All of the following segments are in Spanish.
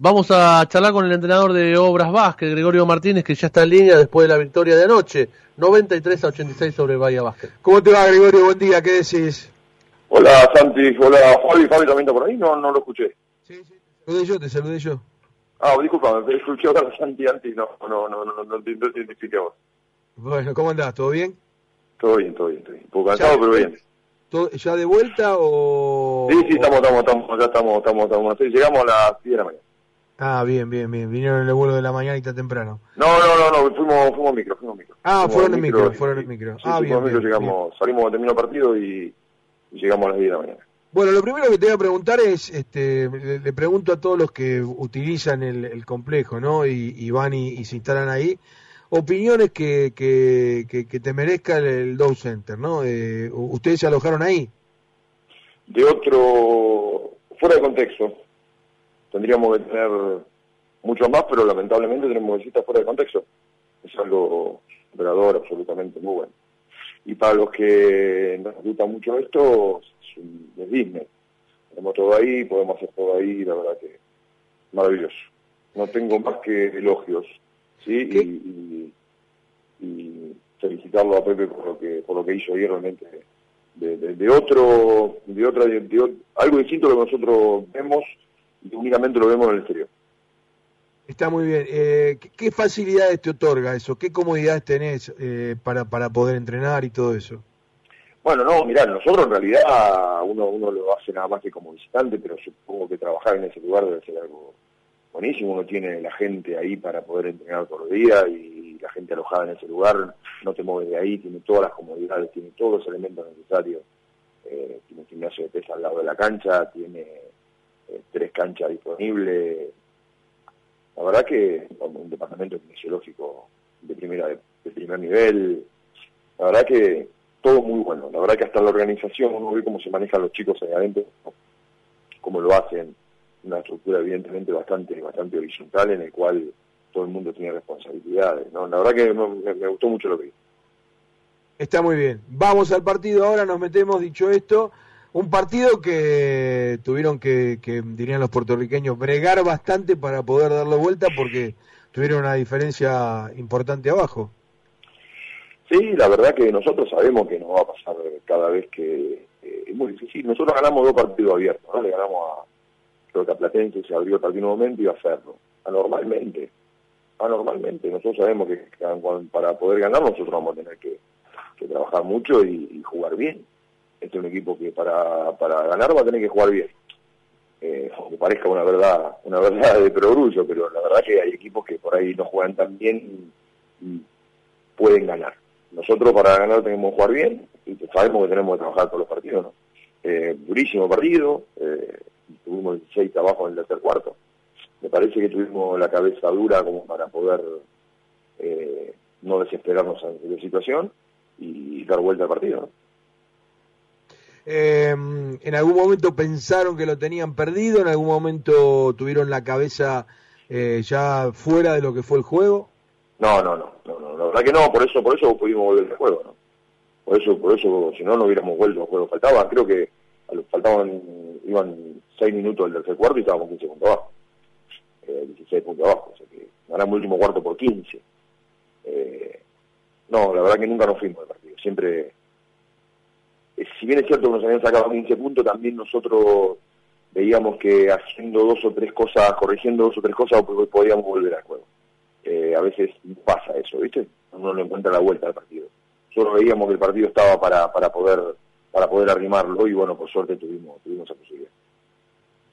Vamos a charlar con el entrenador de Obras Básquet, Gregorio Martínez, que ya está en línea después de la victoria de anoche, 93 a 86 sobre Bahía Básquet. ¿Cómo te va, Gregorio? Buen día, ¿qué decís? Hola, Santi. Hola, Fabi. Fabi también está por ahí. No, no lo escuché. Sí, sí. Te saludé yo, te saludé yo. Ah, disculpa, me escuché ahora a Santi antes y no, no, no, no, no, te, no te identifiqué a vos. Bueno, ¿cómo andás? ¿Todo bien? Todo bien, todo bien, todo bien. Un poco cansado, pero bien. ¿Todo- ¿Ya de vuelta o...? Sí, sí, estamos, estamos, estamos, ya estamos, estamos, estamos. Sí, llegamos a las 10 de la mañana. Ah, bien, bien, bien. Vinieron en el vuelo de la mañana y está temprano. No, no, no, no, fuimos, fuimos micro, fuimos micro. Ah, Fuimos fueron en micro, y- fueron en micro. Sí, Ah, bien, en micro, bien, llegamos, salimos cuando terminó el partido y, y llegamos a las 10 de la mañana. Bueno, lo primero que te voy a preguntar es, este, le, le pregunto a todos los que utilizan el, el complejo, ¿no? Y, y van y, y se instalan ahí, opiniones que, que, que, que te merezca el, el Dow Center, ¿no? Eh, ¿Ustedes se alojaron ahí? De otro, fuera de contexto, tendríamos que tener mucho más, pero lamentablemente tenemos visitas fuera de contexto. Es algo operador absolutamente muy bueno. Y para los que nos gusta mucho esto, es, un, es Disney. Tenemos todo ahí, podemos hacer todo ahí, la verdad que maravilloso. No tengo más que elogios, ¿sí? Y, y- y felicitarlo a Pepe por lo que por lo que hizo ahí realmente de, de- de otro, de otra, de, algo distinto a lo que nosotros vemos y únicamente lo vemos en el exterior. Está muy bien. Eh, ¿qué, facilidades te otorga eso? ¿Qué comodidades tenés eh, para, para poder entrenar y todo eso? Bueno, no, mirá, nosotros en realidad uno, uno lo hace nada más que como visitante, pero supongo que trabajar en ese lugar debe ser algo buenísimo. Uno tiene la gente ahí para poder entrenar todos los días y la gente alojada en ese lugar no te mueve de ahí, tiene todas las comodidades, tiene todos los elementos necesarios. Eh, tiene un gimnasio de pesa al lado de la cancha, tiene tres canchas disponibles. La verdad que un departamento kinesiológico de primera de primer nivel, la verdad que todo muy bueno. La verdad que hasta la organización, uno ve cómo se manejan los chicos ahí adentro, cómo lo hacen, una estructura evidentemente bastante bastante horizontal en el cual todo el mundo tiene responsabilidades. ¿no? La verdad que me- me gustó mucho lo que vi. Está muy bien. Vamos al partido ahora, nos metemos, dicho esto, un partido que tuvieron que, que dirían los puertorriqueños, bregar bastante para poder darle vuelta porque tuvieron una diferencia importante abajo. Sí, la verdad que nosotros sabemos que nos va a pasar cada vez que eh, es muy difícil. Nosotros ganamos dos partidos abiertos, ¿no? Le ganamos a, creo que a Platense se abrió en un momento y a Ferro. Anormalmente, anormalmente. Nosotros sabemos que para poder ganar nosotros vamos a tener que, trabajar mucho y jugar bien. Este es un equipo que para, para ganar va a tener que jugar bien. Eh, aunque parezca una verdad, una verdad de perogrullo, pero la verdad que hay equipos que por ahí no juegan tan bien y, pueden ganar. Nosotros para ganar tenemos que jugar bien y sabemos que tenemos que trabajar todos los partidos, ¿no? Eh, durísimo partido, eh, tuvimos 16 abajo en el tercer cuarto. Me parece que tuvimos la cabeza dura como para poder eh, no desesperarnos ante la situación y dar vuelta al partido. Eh, en algún momento pensaron que lo tenían perdido, en algún momento tuvieron la cabeza eh, ya fuera de lo que fue el juego. No, no, no, no, no, la verdad que no, por eso, por eso pudimos volver al juego, ¿no? Por eso, por eso, si no, no hubiéramos vuelto al juego. Faltaba, creo que faltaban, iban 6 minutos del tercer cuarto y estábamos 15 puntos abajo. Eh, 16 puntos abajo, o sea que ganamos el último cuarto por 15. Eh, no, la verdad que nunca nos fuimos del partido, siempre, eh, si bien es cierto que nos habían sacado 15 puntos, también nosotros veíamos que haciendo dos o tres cosas, corrigiendo dos o tres cosas, pues, podíamos volver al juego eh, a veces pasa eso, ¿viste? Uno no encuentra la vuelta al partido. Solo veíamos que el partido estaba para, para poder para poder arrimarlo y bueno, por suerte tuvimos tuvimos esa posibilidad.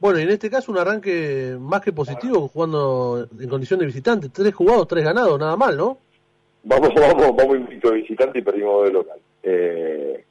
Bueno, y en este caso un arranque más que positivo, jugando en condición de visitante. Tres jugados, tres ganados, nada mal, ¿no? Vamos, vamos, vamos invicto de visitante y perdimos de local. Eh,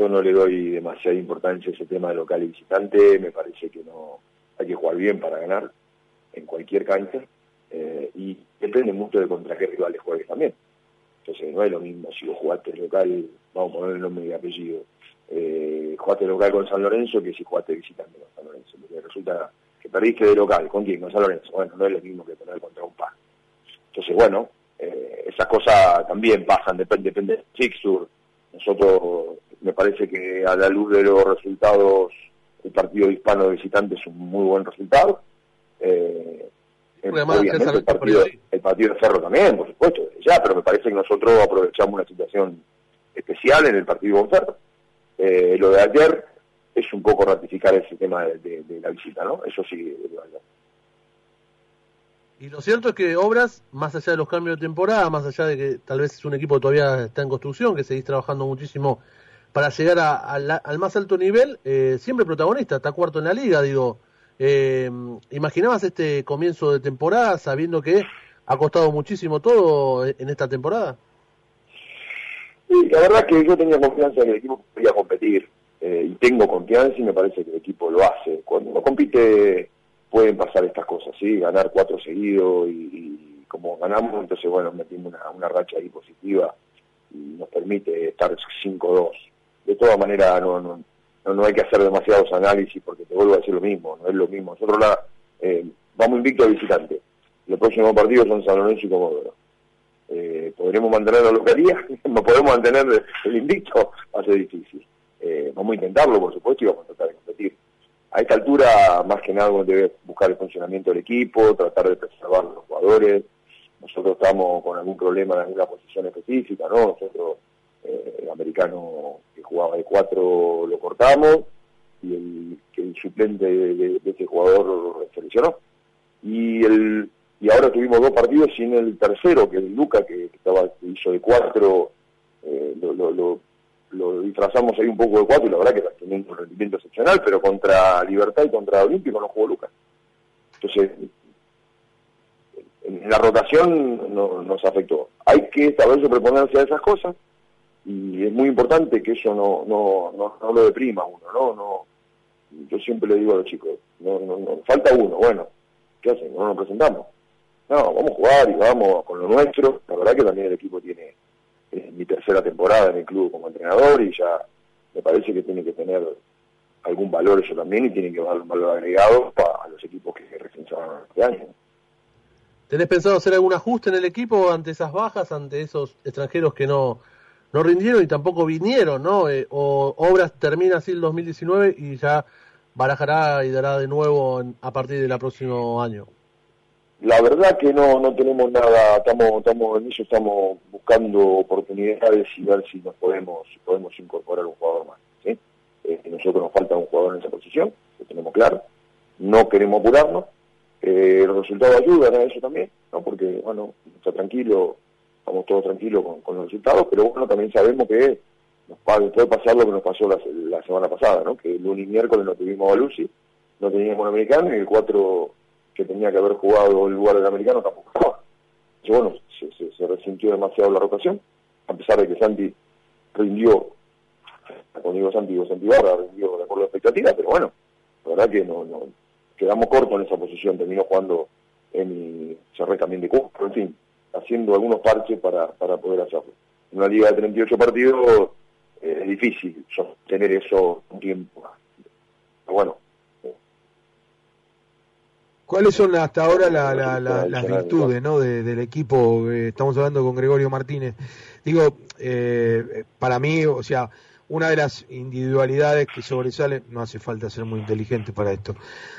yo no le doy demasiada importancia a ese tema de local y visitante, me parece que no hay que jugar bien para ganar en cualquier cancha eh, y depende mucho de contra qué rivales juegues también. Entonces no es lo mismo si vos jugaste local, vamos a poner el nombre y apellido, eh, jugaste local con San Lorenzo que si jugaste visitante con San Lorenzo, porque resulta que perdiste de local, ¿con quién? Con San Lorenzo. Bueno, no es lo mismo que poner contra un par. Entonces, bueno, eh, esas cosas también pasan, depende, depende del fixture. Nosotros, me parece que a la luz de los resultados, el partido hispano de visitante es un muy buen resultado. Eh, obviamente el partido, el partido de Ferro también, por supuesto, ya, pero me parece que nosotros aprovechamos una situación especial en el partido con Ferro. Eh, lo de ayer es un poco ratificar ese tema de, la visita, ¿no? Eso sí, Y lo cierto es que Obras, más allá de los cambios de temporada, más allá de que tal vez es un equipo que todavía está en construcción, que seguís trabajando muchísimo para llegar al más alto nivel, eh, siempre protagonista, está cuarto en la liga, digo. Eh, ¿Imaginabas este comienzo de temporada sabiendo que ha costado muchísimo todo en esta temporada? Sí, la verdad que yo tenía confianza en que el equipo podía competir eh, y tengo confianza y me parece que el equipo lo hace. Cuando uno compite pueden pasar estas cosas, ¿sí? Ganar cuatro seguidos y, como ganamos, entonces bueno, metimos una, una racha ahí positiva y nos permite estar 5-2. De todas maneras, no, no, no, hay que hacer demasiados análisis porque te vuelvo a decir lo mismo, no es lo mismo. Nosotros la, eh, vamos invicto a visitante. Los próximos partidos son San Lorenzo y Comodoro. Eh, ¿Podremos mantener la localidad? ¿No podemos mantener el invicto? Va a ser difícil. Eh, vamos a intentarlo, por supuesto, y vamos a tratar de competir. A esta altura, más que nada, uno debe buscar el funcionamiento del equipo, tratar de preservar los jugadores. Nosotros estamos con algún problema en alguna posición específica, ¿no? Nosotros, eh, el americano que jugaba de cuatro lo cortamos y el, suplente de, ese jugador se lesionó. Y el y ahora tuvimos dos partidos sin el tercero, que es Luca, que, estaba hizo de cuatro, eh, lo, disfrazamos ahí un poco de cuatro y la verdad que está un rendimiento excepcional, pero contra Libertad y contra Olímpico no jugó Luca. Entonces, en la rotación no, nos afectó. Hay que saber sobreponerse a esas cosas y es muy importante que eso no, no, no, no lo deprima uno, ¿no? no Yo siempre le digo a los chicos, no, no, falta uno, bueno, ¿qué hacen? No nos presentamos no, vamos a jugar y vamos con lo nuestro. La verdad que también el equipo tiene mi tercera temporada en el club como entrenador y ya me parece que tiene que tener algún valor eso también y tiene que dar un valor agregado para los equipos que recién se van este año. ¿Tenés pensado hacer algún ajuste en el equipo ante esas bajas, ante esos extranjeros que no, no rindieron y tampoco vinieron, ¿no? Eh, o Obras termina así el 2019 y ya barajará y dará de nuevo a partir del próximo año. La verdad que no, no tenemos nada, estamos, estamos en eso, estamos buscando oportunidades y ver si nos podemos, si podemos incorporar un jugador más. ¿sí? Eh, nosotros nos falta un jugador en esa posición, lo tenemos claro, no queremos apurarnos, eh, los resultados ayudan a eso también, ¿no? porque bueno, está tranquilo, estamos todos tranquilos con, los resultados, pero bueno, también sabemos que nos puede pasar lo que nos pasó la, semana pasada, ¿no? que el lunes y miércoles no tuvimos a Lucy, no teníamos un americano y el 4 que tenía que haber jugado el lugar del americano tampoco jugaba. Y bueno, se, se, resintió demasiado la rotación, a pesar de que Santi rindió, cuando digo Santi, digo Santi Barra, rindió de acuerdo a la expectativa, pero bueno, la verdad que no, no quedamos cortos en esa posición, terminó jugando en cerré también de Cuba, pero en fin, haciendo algunos parches para, para poder hacerlo. En una liga de 38 partidos eh, es difícil sostener eso un tiempo. Pero bueno, ¿Cuáles son hasta ahora las virtudes ¿no? del equipo? Eh, estamos hablando con Gregorio Martínez. Digo, eh, para mí, o sea, una de las individualidades que sobresale, no hace falta ser muy inteligente para esto,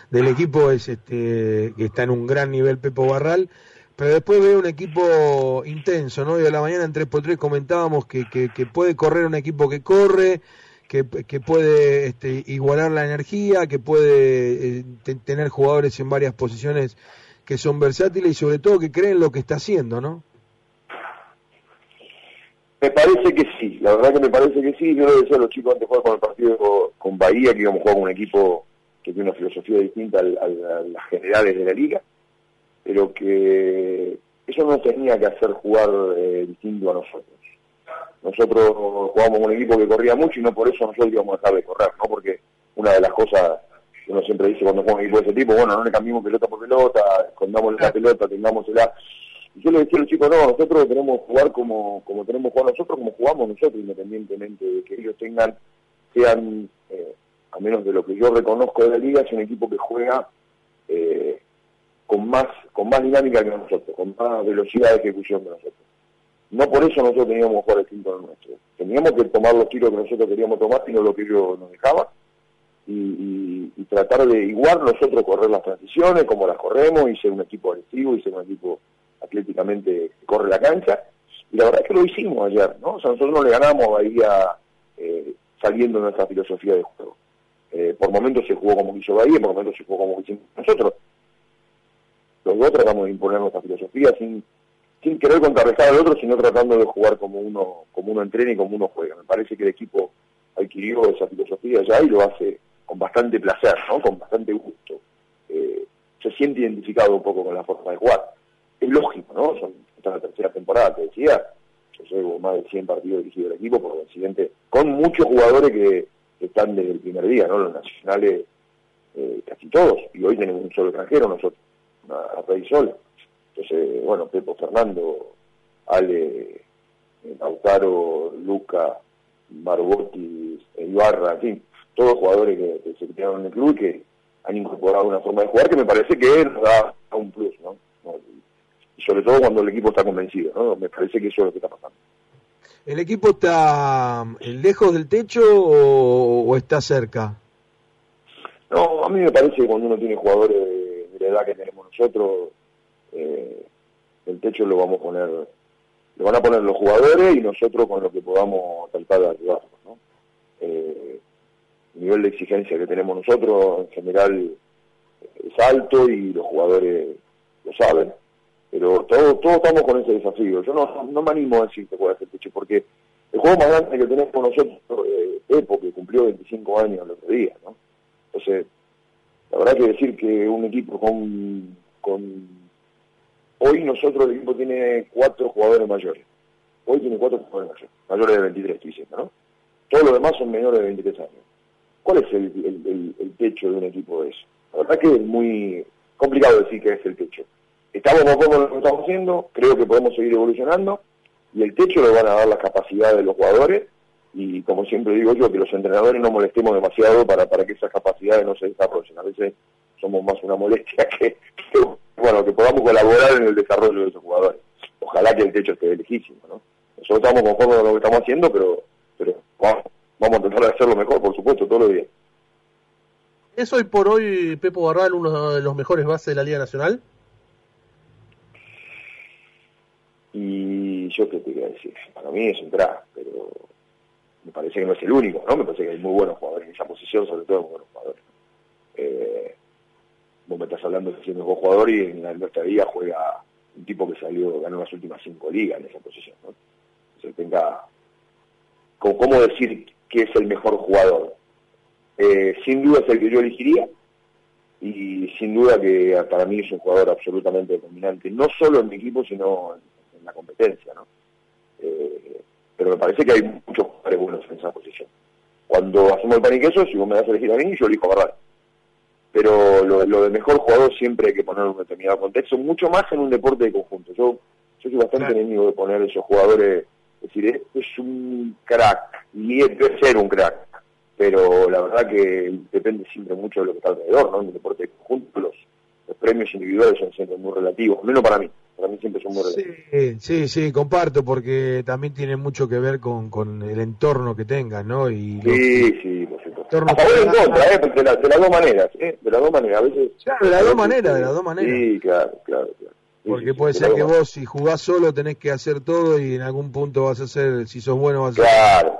del equipo es este que está en un gran nivel Pepo Barral, pero después veo un equipo intenso, ¿no? Y a la mañana en 3x3 comentábamos que, que, que puede correr un equipo que corre, que, puede este, igualar la energía, que puede eh, tener jugadores en varias posiciones que son versátiles y sobre todo que creen lo que está haciendo, ¿no? Me parece que sí, la verdad que me parece que sí. Yo le decía a los chicos antes de jugar con el partido con Bahía que íbamos a jugar con un equipo que tiene una filosofía distinta a, las generales de la liga, pero que eso no tenía que hacer jugar eh, distinto a nosotros nosotros jugábamos con un equipo que corría mucho y no por eso nosotros íbamos a dejar de correr, ¿no? Porque una de las cosas que uno siempre dice cuando juega un equipo de ese tipo, bueno, no le cambiemos pelota por pelota, escondamos la pelota, tengámosela. Y yo le decía a los chicos, no, nosotros tenemos que jugar como, como tenemos que jugar nosotros, como jugamos nosotros, independientemente de que ellos tengan, sean, eh, a menos de lo que yo reconozco de la liga, es un equipo que juega eh, con más con más dinámica que nosotros, con más velocidad de ejecución que nosotros. No por eso nosotros teníamos que jugar distinto nuestro. Teníamos que tomar los tiros que nosotros queríamos tomar y no lo que ellos nos dejaban. Y, y tratar de igual nosotros correr las transiciones como las corremos y ser un equipo agresivo y ser un equipo atléticamente que corre la cancha. Y la verdad es que lo hicimos ayer, ¿no? O sea, nosotros no le ganamos a Bahía eh, saliendo nuestra filosofía de juego. Eh, por momentos se jugó como quiso Bahía, por momentos se jugó como hicimos nosotros. Tratamos de imponer nuestra filosofía sin, sin querer contrarrestar al otro, sino tratando de jugar como uno, como uno entrena y como uno juega. Me parece que el equipo adquirió esa filosofía ya y lo hace con bastante placer, ¿no? con bastante gusto. Eh, se siente identificado un poco con la forma de jugar. Es lógico, ¿no? Esta es la tercera temporada, te decía, yo llevo más de 100 partidos dirigidos del equipo, por accidente, con muchos jugadores que, están desde el primer día, ¿no? Los nacionales, eh, casi todos, y hoy tenemos un solo extranjero nosotros, a Rey Sol. Entonces, bueno, Pepo Fernando, Ale, eh, Lautaro, Luca, Margotti, Ibarra, en fin, todos jugadores que, se quedaron en el club y que han incorporado una forma de jugar que me parece que nos da un plus, ¿no? Y sobre todo cuando el equipo está convencido, ¿no? Me parece que eso es lo que está pasando. ¿El equipo está eh, lejos del techo o, está cerca? No, a mí me parece que cuando uno tiene jugadores la edad que tenemos nosotros, eh, el techo lo vamos a poner, lo van a poner los jugadores y nosotros con lo que podamos tratar de ayudarlos. Eh, el nivel de exigencia que tenemos nosotros en general es alto y los jugadores lo saben. Pero todos todo estamos con ese desafío. Yo no, no me animo a decir que puede hacer techo, porque el juego más grande que tenemos nosotros eh, es porque cumplió 25 años el otro día. La verdad que decir que un equipo con. Hoy nosotros el equipo tiene cuatro jugadores mayores. Hoy tiene cuatro jugadores mayores. Mayores de 23, estoy diciendo, ¿no? Todos los demás son menores de 23 años. ¿Cuál es el, techo de un equipo de eso? La verdad que es muy complicado decir que es el techo. Estamos cómodos con lo que estamos haciendo, creo que podemos seguir evolucionando y el techo lo van a dar las capacidades de los jugadores y como siempre digo yo, que los entrenadores no molestemos demasiado para, para que esas capacidades no se desarrollen. A veces somos más una molestia que, bueno, que podamos colaborar en el desarrollo de esos jugadores. Ojalá que el techo esté lejísimo, ¿no? Nosotros estamos conformes con lo que estamos haciendo, pero, pero vamos a tratar de hacerlo mejor, por supuesto, todos los días. ¿Es hoy por hoy Pepo Barral uno de los mejores bases de la Liga Nacional? Y yo qué te voy a decir, para mí es un crack, pero me parece que no es el único, ¿no? Me parece que hay muy buenos jugadores en esa posición, sobre todo muy buenos jugadores. Eh, vos me estás hablando de el mejor jugador y en, la, nuestra liga juega un tipo que salió, ganó las últimas cinco ligas en esa posición, ¿no? Se tenga, ¿cómo decir que es el mejor jugador. Eh, sin duda es el que yo elegiría y sin duda que para mí es un jugador absolutamente dominante, no solo en mi equipo, sino en, la competencia. ¿no? Eh, pero me parece que hay muchos jugadores buenos en esa posición. Cuando hacemos el pan y queso, si vos me das a elegir a mí, yo elijo a Barral. Pero lo, lo de mejor jugador siempre hay que poner un determinado contexto, mucho más en un deporte de conjunto. Yo, yo soy bastante enemigo de poner esos jugadores es decir, este es un crack, y debe ser un crack, pero la verdad que depende siempre mucho de lo que está alrededor, ¿no? En el deporte de conjunto los, premios individuales son siempre muy relativos, menos para mí, para mí siempre son muy. Sí, sí, sí, comparto, porque también tiene mucho que ver con, con el entorno que tengan, ¿no? Y sí, sí, por supuesto. A favor en contra, ¿eh? De, la, de, las dos maneras, ¿eh? De las dos maneras, a veces... Claro, de las dos maneras, de las dos maneras. Sí, claro, claro, claro. Porque puede ser que vos, si jugás solo, tenés que hacer todo y en algún punto vas a ser, si sos bueno, vas a Claro.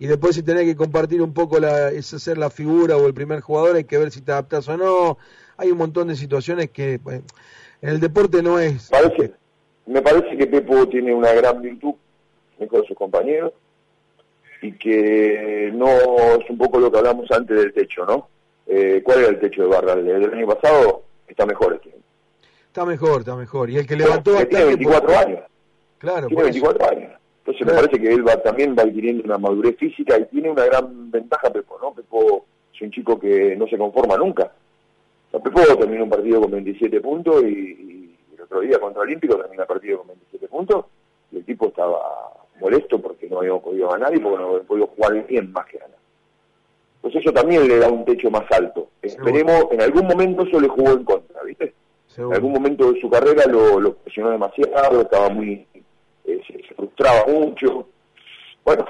Y después, si tenés que compartir un poco, la, es hacer la figura o el primer jugador, hay que ver si te adaptás o no. Hay un montón de situaciones que en el deporte no es. Parece, me parece que Pepo tiene una gran virtud mejor de sus compañeros y que no es un poco lo que hablamos antes del techo, ¿no? Eh, ¿Cuál era el techo de Barra? El del año pasado está mejor este Está mejor, está mejor. Y el que levantó que tiene 24 años. Claro, tiene 24 años. Entonces me parece que él va, también va adquiriendo una madurez física y tiene una gran ventaja Pepo, ¿no? Pepo es un chico que no se conforma nunca. Pepo terminó un partido con 27 puntos y, el otro día contra Olímpico termina el partido con 27 puntos y el tipo estaba molesto porque no habíamos podido ganar y porque no habíamos podido jugar bien más que ganar. Pues eso también le da un techo más alto. Esperemos, en algún momento eso le jugó en contra, ¿viste? En algún momento de su carrera lo, presionó demasiado, estaba muy, eh, se, frustraba mucho. Bueno,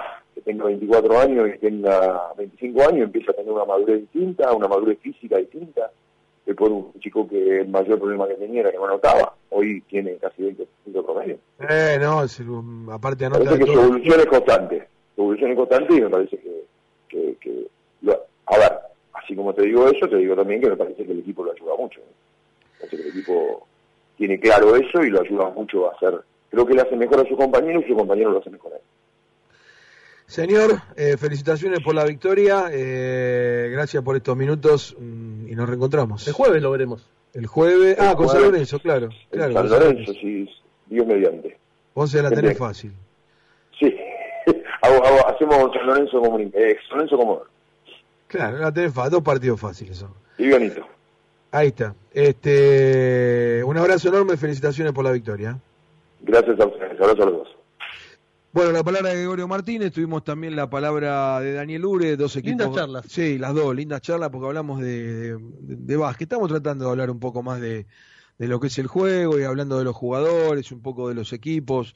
tenga 24 años y tenga 25 años, empieza a tener una madurez distinta, una madurez física distinta. Después un chico que el mayor problema que tenía era que no anotaba, hoy tiene casi 20 puntos promedio. Eh, no, aparte anota. Parece que su evolución es constante, su evolución es constante y me parece que, que, que a ver, así como te digo eso, te digo también que me parece que el equipo lo ayuda mucho. Me parece que el equipo tiene claro eso y lo ayuda mucho a hacer. Creo que le hace mejor a su compañero y su compañero lo hace mejor a él. Señor, eh, felicitaciones por la victoria, eh, gracias por estos minutos y nos reencontramos. El jueves lo veremos. El jueves, ah, con San Lorenzo, claro. claro San Lorenzo, sí, Dios mediante. Vos se la tenés fácil. Sí, hacemos San Lorenzo como eh, San Lorenzo como Claro, la tenés fácil, dos partidos fáciles son. Y bonito. Ahí está. Este, un abrazo enorme, felicitaciones por la victoria. Gracias a ustedes, abrazo a los dos. Bueno, la palabra de Gregorio Martínez, tuvimos también la palabra de Daniel Ure, dos equipos. Lindas charlas. Sí, las dos, lindas charlas porque hablamos de, de, de básquet. Estamos tratando de hablar un poco más de, de lo que es el juego y hablando de los jugadores, un poco de los equipos.